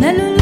ne le